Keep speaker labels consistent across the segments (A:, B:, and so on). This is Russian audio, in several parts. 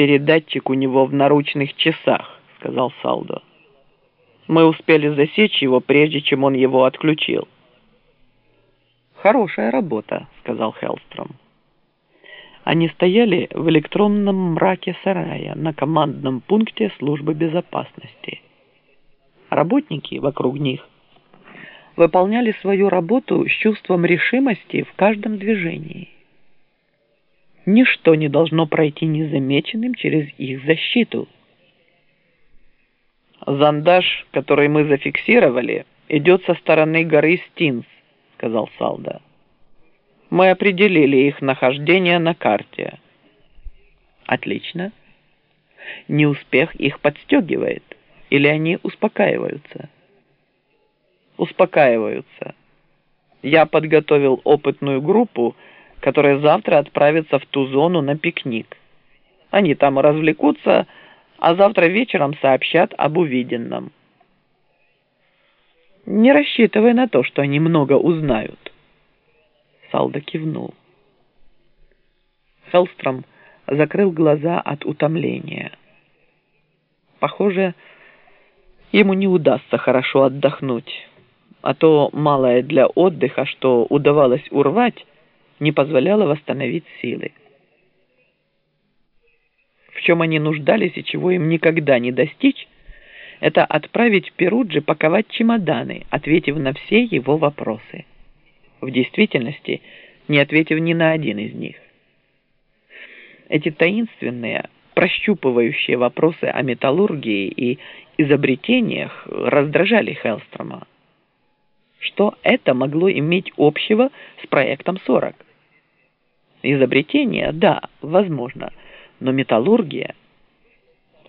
A: «Передатчик у него в наручных часах», — сказал Салдо. «Мы успели засечь его, прежде чем он его отключил». «Хорошая работа», — сказал Хеллстром. Они стояли в электронном мраке сарая на командном пункте службы безопасности. Работники вокруг них выполняли свою работу с чувством решимости в каждом движении. Ничто не должно пройти незамеченным через их защиту. «Зондаж, который мы зафиксировали, идет со стороны горы Стинс», — сказал Салда. «Мы определили их нахождение на карте». «Отлично. Неуспех их подстегивает, или они успокаиваются?» «Успокаиваются. Я подготовил опытную группу, которая завтра отправится в ту зону на пикник. Они там развлекутся, а завтра вечером сообщат об увиденном. Не рассчитывай на то, что они много узнают. Салда кивнул. Хелстром закрыл глаза от утомления. Похоже, ему не удастся хорошо отдохнуть, а то малое для отдыха, что удавалось урвать, не позволяло восстановить силы. В чем они нуждались и чего им никогда не достичь, это отправить Перуджи паковать чемоданы, ответив на все его вопросы. В действительности, не ответив ни на один из них. Эти таинственные, прощупывающие вопросы о металлургии и изобретениях раздражали Хелстрома. Что это могло иметь общего с проектом 40? Изобретение, да, возможно, но металлургия...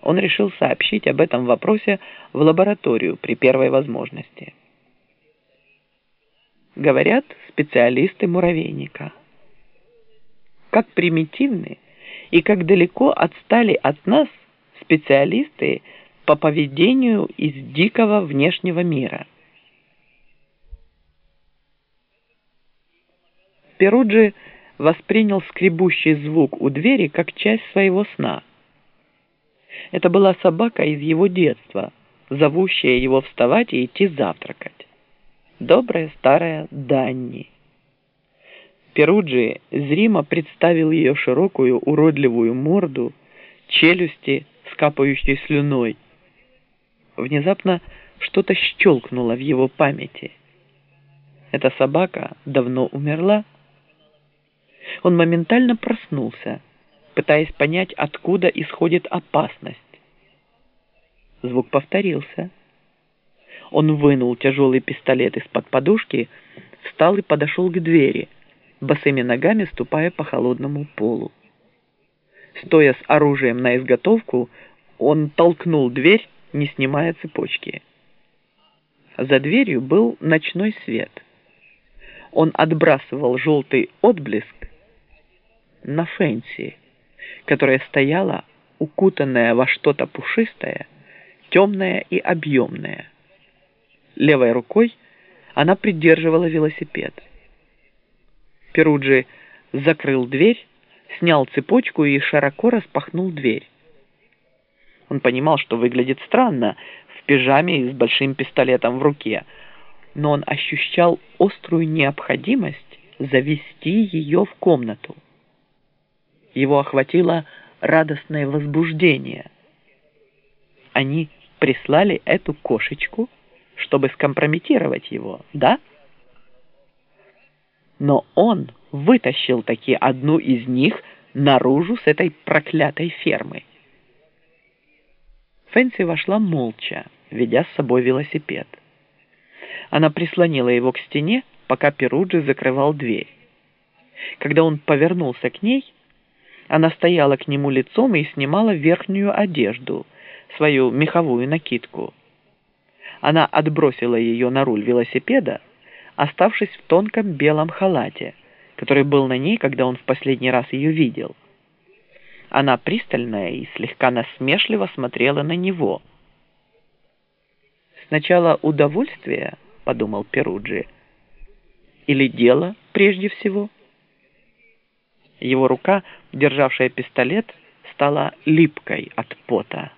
A: Он решил сообщить об этом вопросе в лабораторию при первой возможности. Говорят специалисты муравейника. Как примитивны и как далеко отстали от нас специалисты по поведению из дикого внешнего мира. Перуджи воспринял скребущий звук у двери как часть своего сна. Это была собака из его детства, зовущая его вставать и идти завтракать. Добрая старая Данни. Перуджи зримо представил ее широкую уродливую морду, челюсти с капающей слюной. Внезапно что-то щелкнуло в его памяти. Эта собака давно умерла, он моментально проснулся, пытаясь понять, откуда исходит опасность. Звук повторился. Он вынул тяжелый пистолет из-под подушки, встал и подошел к двери, босыми ногами ступая по холодному полу. Стоя с оружием на изготовку, он толкнул дверь, не снимая цепочки. За дверью был ночной свет. Он отбрасывал желтый отблеск на Фэнси, которая стояла, укутанная во что-то пушистое, темное и объемное. Левой рукой она придерживала велосипед. Перуджи закрыл дверь, снял цепочку и широко распахнул дверь. Он понимал, что выглядит странно в пижаме и с большим пистолетом в руке, но он ощущал острую необходимость завести ее в комнату. Его охватило радостное возбуждение. Они прислали эту кошечку, чтобы скомпрометировать его, да? Но он вытащил таки одну из них наружу с этой проклятой фермы. Фэнси вошла молча, ведя с собой велосипед. Она прислонила его к стене, пока Перуджи закрывал дверь. Когда он повернулся к ней, она стояла к нему лицом и снимала верхнюю одежду, свою меховую накидку. Она отбросила ее на руль велосипеда, оставшись в тонком белом халате, который был на ней, когда он в последний раз ее видел. Она пристальная и слегка насмешливо смотрела на него. «Сначала удовольствие», — подумал Перуджи, — «или дело прежде всего?» Его рука, державшая пистолет, стала липкой от пота.